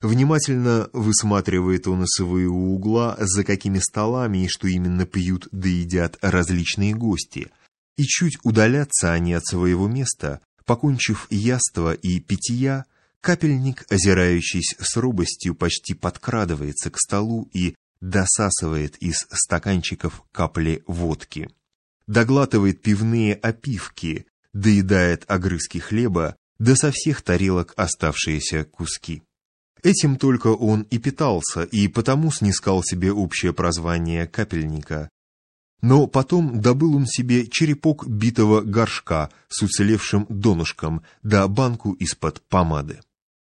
Внимательно высматривает он носовые угла, за какими столами и что именно пьют да едят различные гости. И чуть удалятся они от своего места, покончив яство и питья, капельник, озирающийся с робостью, почти подкрадывается к столу и досасывает из стаканчиков капли водки. Доглатывает пивные опивки, доедает огрызки хлеба, да со всех тарелок оставшиеся куски. Этим только он и питался, и потому снискал себе общее прозвание капельника. Но потом добыл он себе черепок битого горшка с уцелевшим донышком, да банку из-под помады.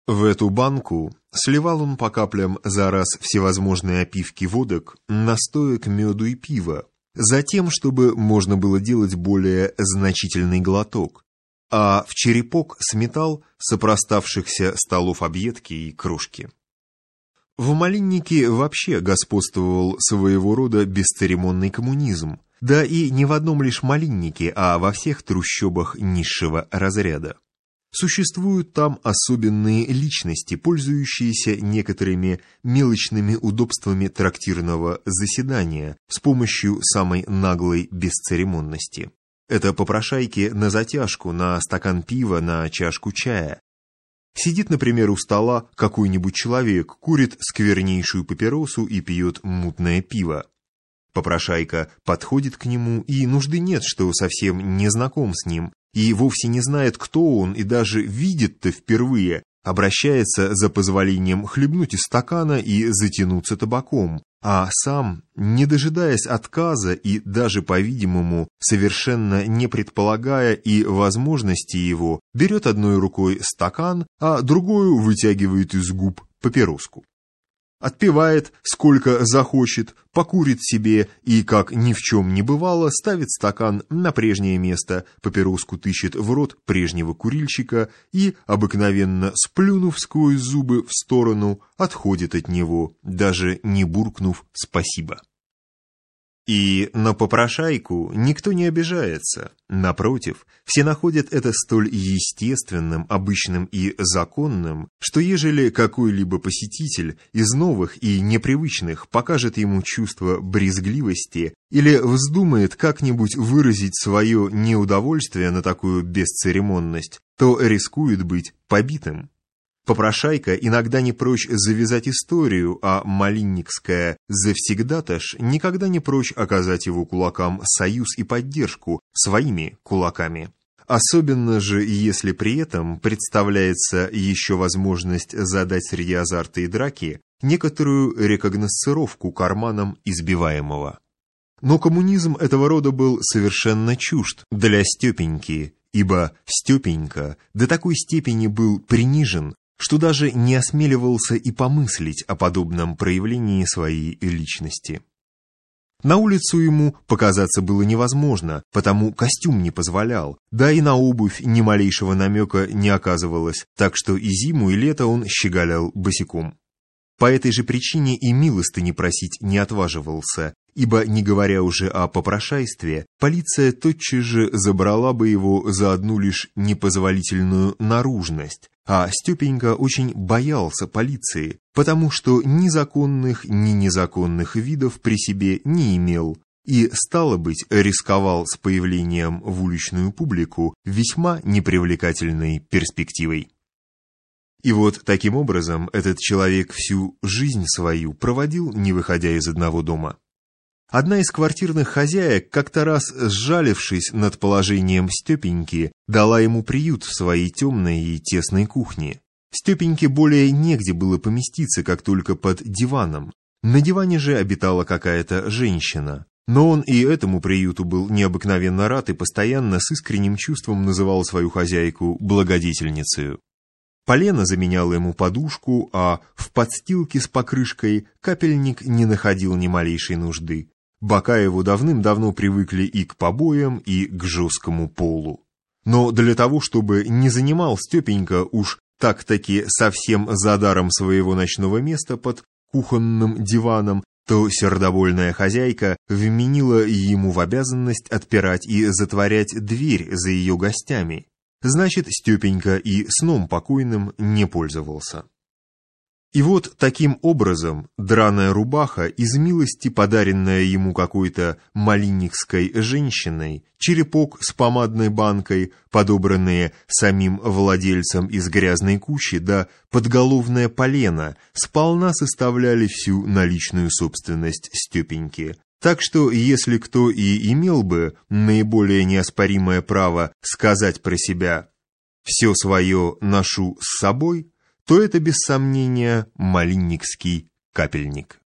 В эту банку сливал он по каплям за раз всевозможные опивки водок, настоек меду и пива, затем, чтобы можно было делать более значительный глоток, а в черепок сметал сопроставшихся столов объедки и кружки. В Малиннике вообще господствовал своего рода бесцеремонный коммунизм, да и не в одном лишь Малиннике, а во всех трущобах низшего разряда. Существуют там особенные личности, пользующиеся некоторыми мелочными удобствами трактирного заседания с помощью самой наглой бесцеремонности. Это попрошайки на затяжку, на стакан пива, на чашку чая. Сидит, например, у стола какой-нибудь человек, курит сквернейшую папиросу и пьет мутное пиво. Попрошайка подходит к нему, и нужды нет, что совсем не знаком с ним, и вовсе не знает, кто он, и даже видит-то впервые, обращается за позволением хлебнуть из стакана и затянуться табаком, а сам, не дожидаясь отказа и даже, по-видимому, совершенно не предполагая и возможности его, берет одной рукой стакан, а другую вытягивает из губ папироску отпивает сколько захочет, покурит себе и, как ни в чем не бывало, ставит стакан на прежнее место, папироску тыщет в рот прежнего курильщика и, обыкновенно сплюнув сквозь зубы в сторону, отходит от него, даже не буркнув «спасибо». И на попрошайку никто не обижается. Напротив, все находят это столь естественным, обычным и законным, что ежели какой-либо посетитель из новых и непривычных покажет ему чувство брезгливости или вздумает как-нибудь выразить свое неудовольствие на такую бесцеремонность, то рискует быть побитым. Попрошайка иногда не прочь завязать историю, а малинникская завсегдаташ никогда не прочь оказать его кулакам союз и поддержку своими кулаками. Особенно же, если при этом представляется еще возможность задать среди азарта и драки некоторую рекогносцировку карманам избиваемого. Но коммунизм этого рода был совершенно чужд для Степеньки, ибо Степенька до такой степени был принижен, что даже не осмеливался и помыслить о подобном проявлении своей личности. На улицу ему показаться было невозможно, потому костюм не позволял, да и на обувь ни малейшего намека не оказывалось, так что и зиму, и лето он щеголял босиком. По этой же причине и милостыни просить не отваживался, ибо, не говоря уже о попрошайстве, полиция тотчас же забрала бы его за одну лишь непозволительную наружность, а Степенька очень боялся полиции, потому что ни законных, ни незаконных видов при себе не имел, и, стало быть, рисковал с появлением в уличную публику весьма непривлекательной перспективой. И вот таким образом этот человек всю жизнь свою проводил, не выходя из одного дома. Одна из квартирных хозяек, как-то раз сжалившись над положением Степеньки, дала ему приют в своей темной и тесной кухне. Степеньке более негде было поместиться, как только под диваном. На диване же обитала какая-то женщина. Но он и этому приюту был необыкновенно рад и постоянно с искренним чувством называл свою хозяйку благодетельницей. Полено заменяло ему подушку, а в подстилке с покрышкой капельник не находил ни малейшей нужды. Бока его давным-давно привыкли и к побоям, и к жесткому полу. Но для того, чтобы не занимал Степенька уж так-таки совсем за даром своего ночного места под кухонным диваном, то сердобольная хозяйка вменила ему в обязанность отпирать и затворять дверь за ее гостями. Значит, Степенька и сном покойным не пользовался. И вот таким образом драная рубаха, из милости подаренная ему какой-то малинникской женщиной, черепок с помадной банкой, подобранные самим владельцем из грязной кучи, да подголовное полено, сполна составляли всю наличную собственность Степеньки. Так что, если кто и имел бы наиболее неоспоримое право сказать про себя «все свое ношу с собой», то это, без сомнения, малинникский капельник.